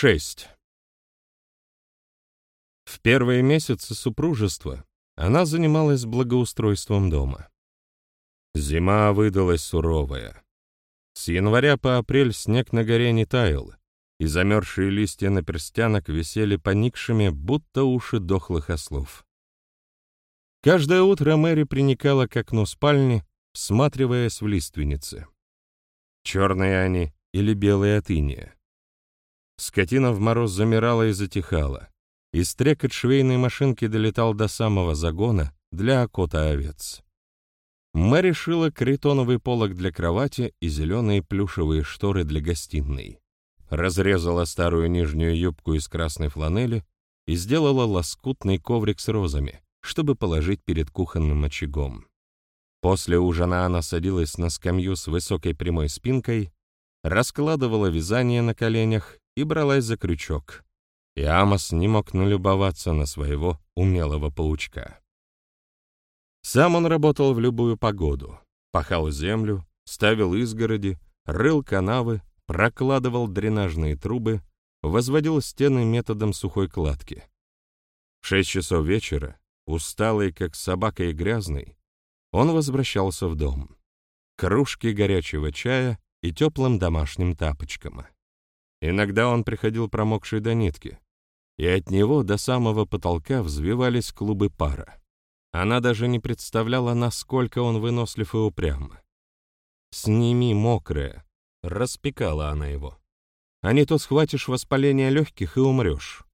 6. В первые месяцы супружества она занималась благоустройством дома. Зима выдалась суровая. С января по апрель снег на горе не таял, и замерзшие листья на перстянок висели поникшими, будто уши дохлых ослов. Каждое утро Мэри приникала к окну спальни, всматриваясь в лиственницы. Черные они или белые от иния. Скотина в мороз замирала и затихала, и стрекот швейной машинки долетал до самого загона для окота овец. Мэри шила критоновый полог для кровати и зеленые плюшевые шторы для гостиной. Разрезала старую нижнюю юбку из красной фланели и сделала лоскутный коврик с розами, чтобы положить перед кухонным очагом. После ужина она садилась на скамью с высокой прямой спинкой, раскладывала вязание на коленях и бралась за крючок. И Амос не мог налюбоваться на своего умелого паучка. Сам он работал в любую погоду. Пахал землю, ставил изгороди, рыл канавы, прокладывал дренажные трубы, возводил стены методом сухой кладки. В шесть часов вечера, усталый, как собака и грязный, он возвращался в дом. Кружки горячего чая и теплым домашним тапочкам. Иногда он приходил промокший до нитки, и от него до самого потолка взвивались клубы пара. Она даже не представляла, насколько он вынослив и упрям. «Сними мокрое», — распекала она его. «А не то схватишь воспаление легких и умрешь».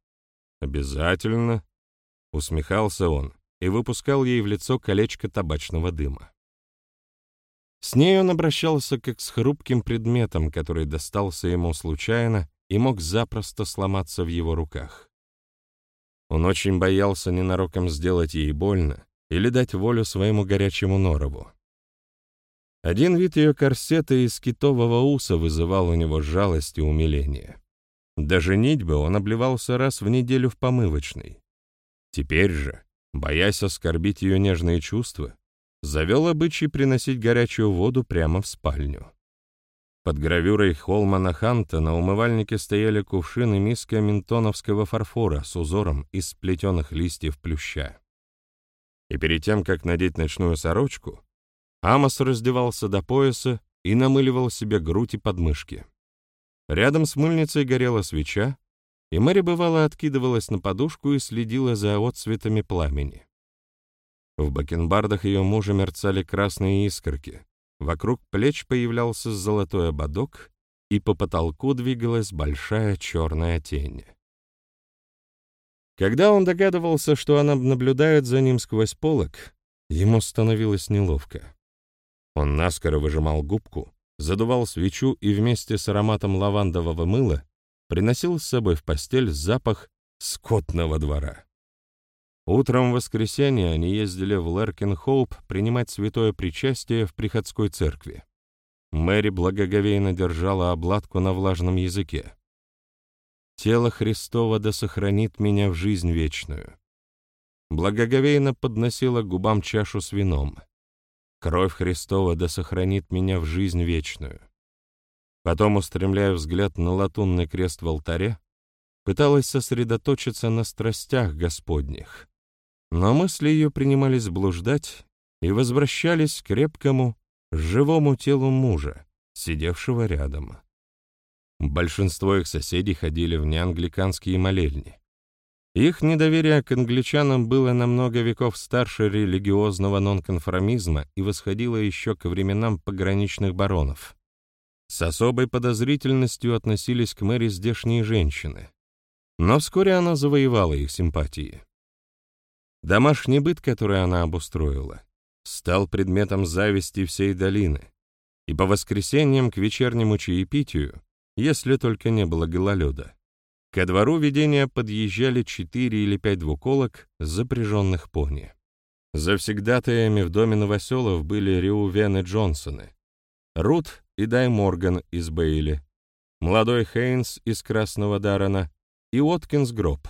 «Обязательно», — усмехался он и выпускал ей в лицо колечко табачного дыма. С ней он обращался как с хрупким предметом, который достался ему случайно и мог запросто сломаться в его руках. Он очень боялся ненароком сделать ей больно или дать волю своему горячему норову. Один вид ее корсета из китового уса вызывал у него жалость и умиление. Даже нитьбы он обливался раз в неделю в помывочной. Теперь же, боясь оскорбить ее нежные чувства, завел обычай приносить горячую воду прямо в спальню. Под гравюрой Холмана Ханта на умывальнике стояли кувшины миска ментоновского фарфора с узором из сплетенных листьев плюща. И перед тем, как надеть ночную сорочку, Амос раздевался до пояса и намыливал себе грудь и подмышки. Рядом с мыльницей горела свеча, и Мэри бывало откидывалась на подушку и следила за отцветами пламени. В бакенбардах ее мужа мерцали красные искорки, вокруг плеч появлялся золотой ободок, и по потолку двигалась большая черная тень. Когда он догадывался, что она наблюдает за ним сквозь полок, ему становилось неловко. Он наскоро выжимал губку, задувал свечу и вместе с ароматом лавандового мыла приносил с собой в постель запах скотного двора. Утром в воскресенье они ездили в Леркин-Хоуп принимать святое причастие в приходской церкви. Мэри благоговейно держала обладку на влажном языке. «Тело Христово да сохранит меня в жизнь вечную». Благоговейно подносила губам чашу с вином. «Кровь Христова да сохранит меня в жизнь вечную». Потом, устремляя взгляд на латунный крест в алтаре, пыталась сосредоточиться на страстях Господних. Но мысли ее принимались блуждать и возвращались к крепкому, живому телу мужа, сидевшего рядом. Большинство их соседей ходили в неангликанские молельни. Их недоверие к англичанам было на много веков старше религиозного нонконформизма и восходило еще к временам пограничных баронов. С особой подозрительностью относились к Мэри здешние женщины. Но вскоре она завоевала их симпатии. Домашний быт, который она обустроила, стал предметом зависти всей долины, и по воскресеньям к вечернему чаепитию, если только не было гололеда, ко двору видения подъезжали четыре или пять двуколок, запряженных пони. Завсегдатаями в доме новоселов были Риувен и Джонсоны, Рут и Дай Морган из Бейли, молодой Хейнс из Красного Дарана и Уоткинс Гроб,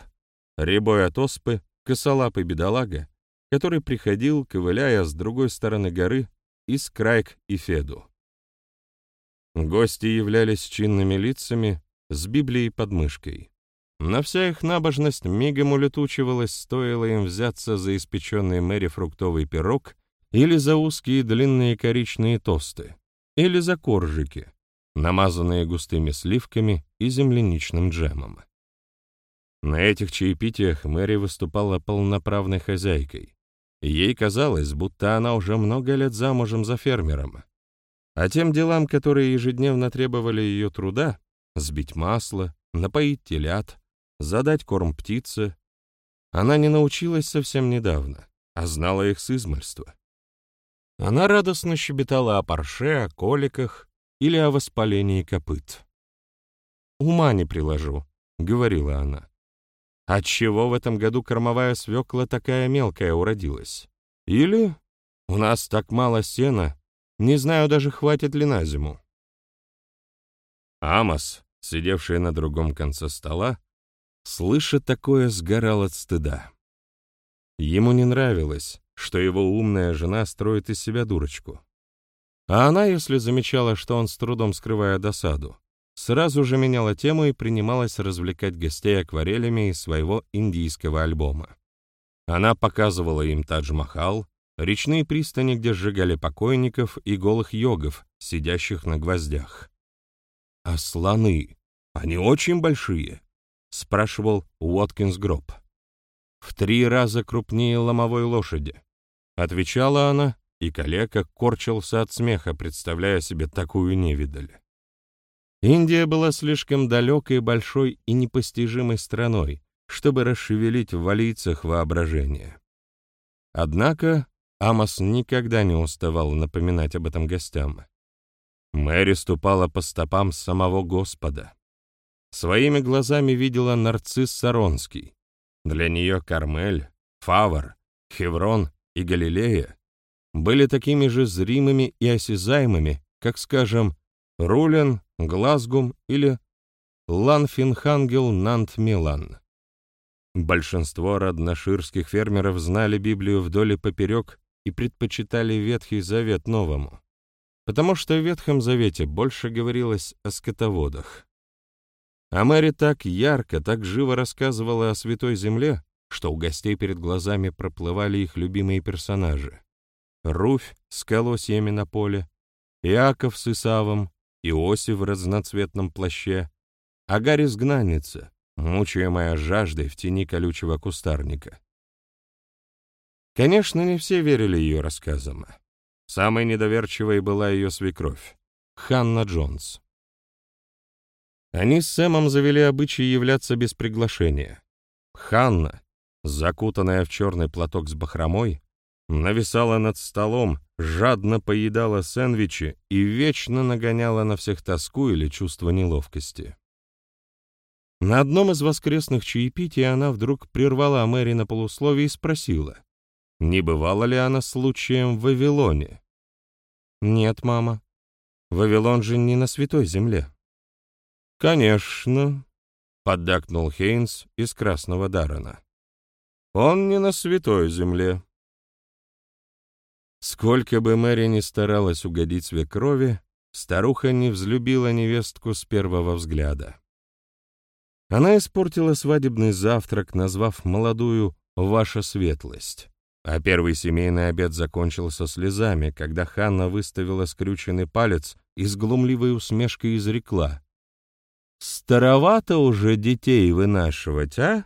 рябой от оспы косолапый бедолага, который приходил, ковыляя с другой стороны горы, из Крайк и Феду. Гости являлись чинными лицами, с Библией под мышкой. Но вся их набожность мигом улетучивалась, стоило им взяться за испеченный Мэри фруктовый пирог или за узкие длинные коричные тосты, или за коржики, намазанные густыми сливками и земляничным джемом. На этих чаепитиях Мэри выступала полноправной хозяйкой. Ей казалось, будто она уже много лет замужем за фермером. А тем делам, которые ежедневно требовали ее труда — сбить масло, напоить телят, задать корм птице — она не научилась совсем недавно, а знала их с измальства. Она радостно щебетала о парше, о коликах или о воспалении копыт. «Ума не приложу», — говорила она. Отчего в этом году кормовая свекла такая мелкая уродилась? Или у нас так мало сена, не знаю даже, хватит ли на зиму. Амос, сидевший на другом конце стола, слыша такое, сгорал от стыда. Ему не нравилось, что его умная жена строит из себя дурочку. А она, если замечала, что он с трудом скрывая досаду, сразу же меняла тему и принималась развлекать гостей акварелями из своего индийского альбома. Она показывала им Тадж-Махал, речные пристани, где сжигали покойников и голых йогов, сидящих на гвоздях. «А слоны, они очень большие?» — спрашивал Уоткинс Гроб. «В три раза крупнее ломовой лошади», — отвечала она, и калека корчился от смеха, представляя себе такую невидаль. Индия была слишком далекой, большой и непостижимой страной, чтобы расшевелить в валийцах воображение. Однако Амос никогда не уставал напоминать об этом гостям. Мэри ступала по стопам самого Господа. Своими глазами видела нарцисс Саронский. Для нее Кармель, Фавор, Хеврон и Галилея были такими же зримыми и осязаемыми, как, скажем, Рулен, Глазгум или Ланфинхангел Нант-Милан. Большинство родноширских фермеров знали Библию вдоль и поперек и предпочитали Ветхий Завет новому, потому что в Ветхом Завете больше говорилось о скотоводах. А Мэри так ярко, так живо рассказывала о Святой Земле, что у гостей перед глазами проплывали их любимые персонажи. Руфь с колосьями на поле, Иаков с Исавом, Иосиф в разноцветном плаще, Агарь-изгнанница, мучаемая жаждой в тени колючего кустарника. Конечно, не все верили ее рассказам. Самой недоверчивой была ее свекровь, Ханна Джонс. Они с Сэмом завели обычай являться без приглашения. Ханна, закутанная в черный платок с бахромой, нависала над столом, жадно поедала сэндвичи и вечно нагоняла на всех тоску или чувство неловкости. На одном из воскресных чаепитий она вдруг прервала Мэри на полусловие и спросила, не бывала ли она случаем в Вавилоне. «Нет, мама. Вавилон же не на святой земле». «Конечно», — поддакнул Хейнс из Красного Даррена. «Он не на святой земле. Сколько бы Мэри ни старалась угодить свекрови, старуха не взлюбила невестку с первого взгляда. Она испортила свадебный завтрак, назвав молодую «Ваша светлость». А первый семейный обед закончился слезами, когда Ханна выставила скрюченный палец и с глумливой усмешкой изрекла. «Старовато уже детей вынашивать, а?»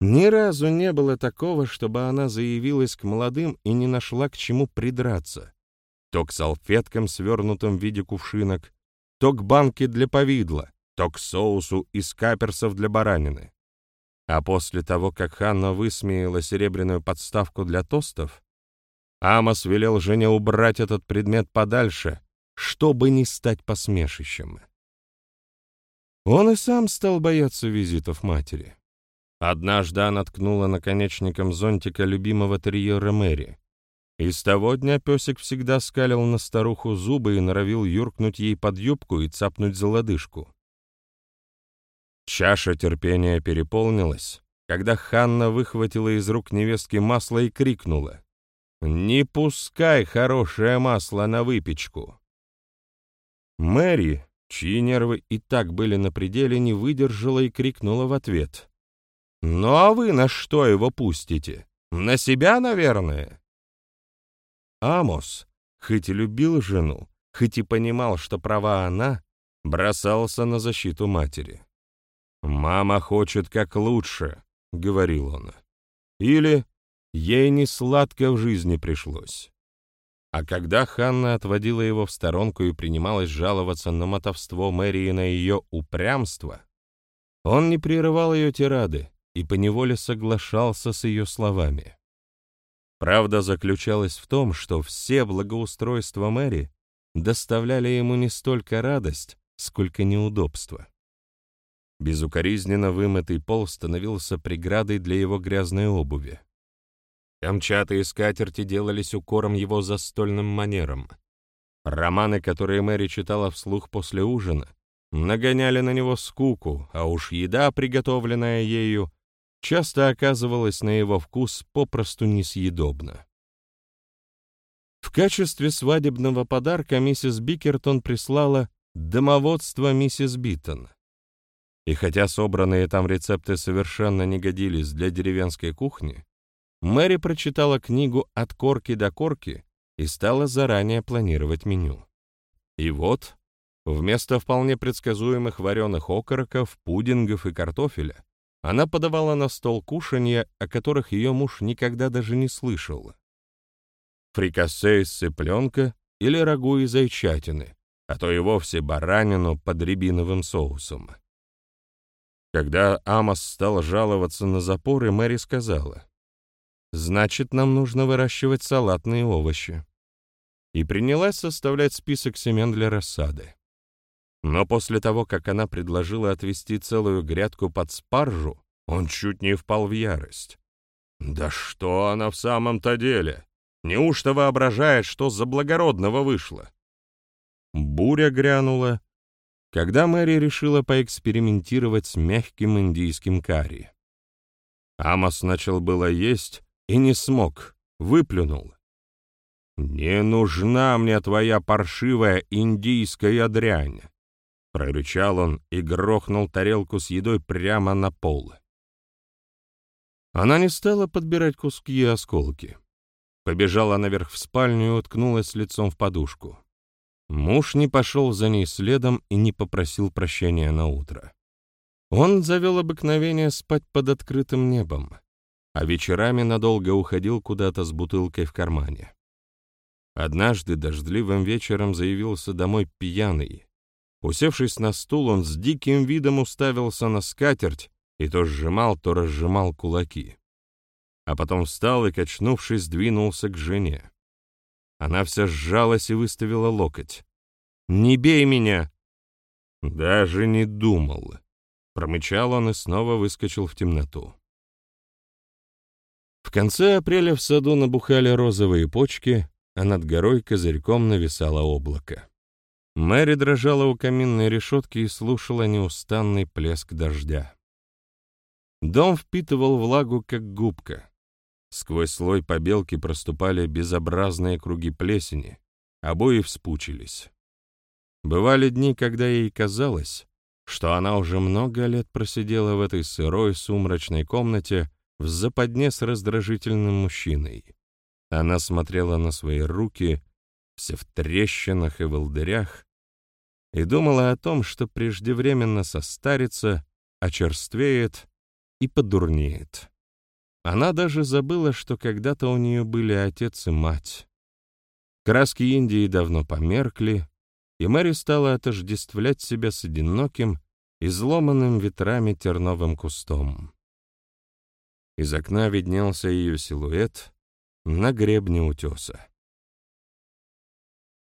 Ни разу не было такого, чтобы она заявилась к молодым и не нашла к чему придраться. То к салфеткам, свернутым в виде кувшинок, то к банке для повидла, то к соусу из каперсов для баранины. А после того, как Ханна высмеяла серебряную подставку для тостов, Амос велел жене убрать этот предмет подальше, чтобы не стать посмешищем. Он и сам стал бояться визитов матери. Однажды она ткнула наконечником зонтика любимого терьера Мэри. И с того дня песик всегда скалил на старуху зубы и норовил юркнуть ей под юбку и цапнуть за лодыжку. Чаша терпения переполнилась, когда Ханна выхватила из рук невестки масло и крикнула. «Не пускай хорошее масло на выпечку!» Мэри, чьи нервы и так были на пределе, не выдержала и крикнула в ответ. «Ну а вы на что его пустите? На себя, наверное?» Амос, хоть и любил жену, хоть и понимал, что права она, бросался на защиту матери. «Мама хочет как лучше», — говорил он. Или «ей не сладко в жизни пришлось». А когда Ханна отводила его в сторонку и принималась жаловаться на мотовство Мэри и на ее упрямство, он не прерывал ее тирады и поневоле соглашался с ее словами. Правда заключалась в том, что все благоустройства Мэри доставляли ему не столько радость, сколько неудобства. Безукоризненно вымытый пол становился преградой для его грязной обуви. Камчатые скатерти делались укором его застольным манерам. Романы, которые Мэри читала вслух после ужина, нагоняли на него скуку, а уж еда, приготовленная ею, часто оказывалась на его вкус попросту несъедобна. В качестве свадебного подарка миссис Бикертон прислала домоводство миссис Биттон — и хотя собранные там рецепты совершенно не годились для деревенской кухни, Мэри прочитала книгу «От корки до корки» и стала заранее планировать меню. И вот, вместо вполне предсказуемых вареных окороков, пудингов и картофеля, она подавала на стол кушанья, о которых ее муж никогда даже не слышал. Фрикассе из цыпленка или рагу из зайчатины, а то и вовсе баранину под рябиновым соусом. Когда Амос стал жаловаться на запоры, Мэри сказала, «Значит, нам нужно выращивать салатные овощи». И принялась составлять список семян для рассады. Но после того, как она предложила отвести целую грядку под спаржу, он чуть не впал в ярость. «Да что она в самом-то деле? Неужто воображает, что за благородного вышло?» Буря грянула, когда Мэри решила поэкспериментировать с мягким индийским карри. Амос начал было есть и не смог, выплюнул. «Не нужна мне твоя паршивая индийская дрянь!» Прорычал он и грохнул тарелку с едой прямо на пол. Она не стала подбирать куски и осколки. Побежала наверх в спальню и уткнулась лицом в подушку. Муж не пошел за ней следом и не попросил прощения на утро. Он завел обыкновение спать под открытым небом, а вечерами надолго уходил куда-то с бутылкой в кармане. Однажды дождливым вечером заявился домой пьяный. Усевшись на стул, он с диким видом уставился на скатерть и то сжимал, то разжимал кулаки. А потом встал и, качнувшись, двинулся к жене. Она вся сжалась и выставила локоть. «Не бей меня!» «Даже не думал!» Промычал он и снова выскочил в темноту. В конце апреля в саду набухали розовые почки, а над горой козырьком нависало облако. Мэри дрожала у каминной решетки и слушала неустанный плеск дождя. Дом впитывал влагу, как губка. Сквозь слой побелки проступали безобразные круги плесени, обои вспучились. Бывали дни, когда ей казалось, что она уже много лет просидела в этой сырой сумрачной комнате в западне с раздражительным мужчиной. Она смотрела на свои руки, все в трещинах и волдырях, и думала о том, что преждевременно состарится, очерствеет и подурнеет. Она даже забыла, что когда-то у нее были отец и мать. Краски Индии давно померкли, и Мэри стала отождествлять себя с одиноким, изломанным ветрами терновым кустом. Из окна виднелся ее силуэт на гребне утеса.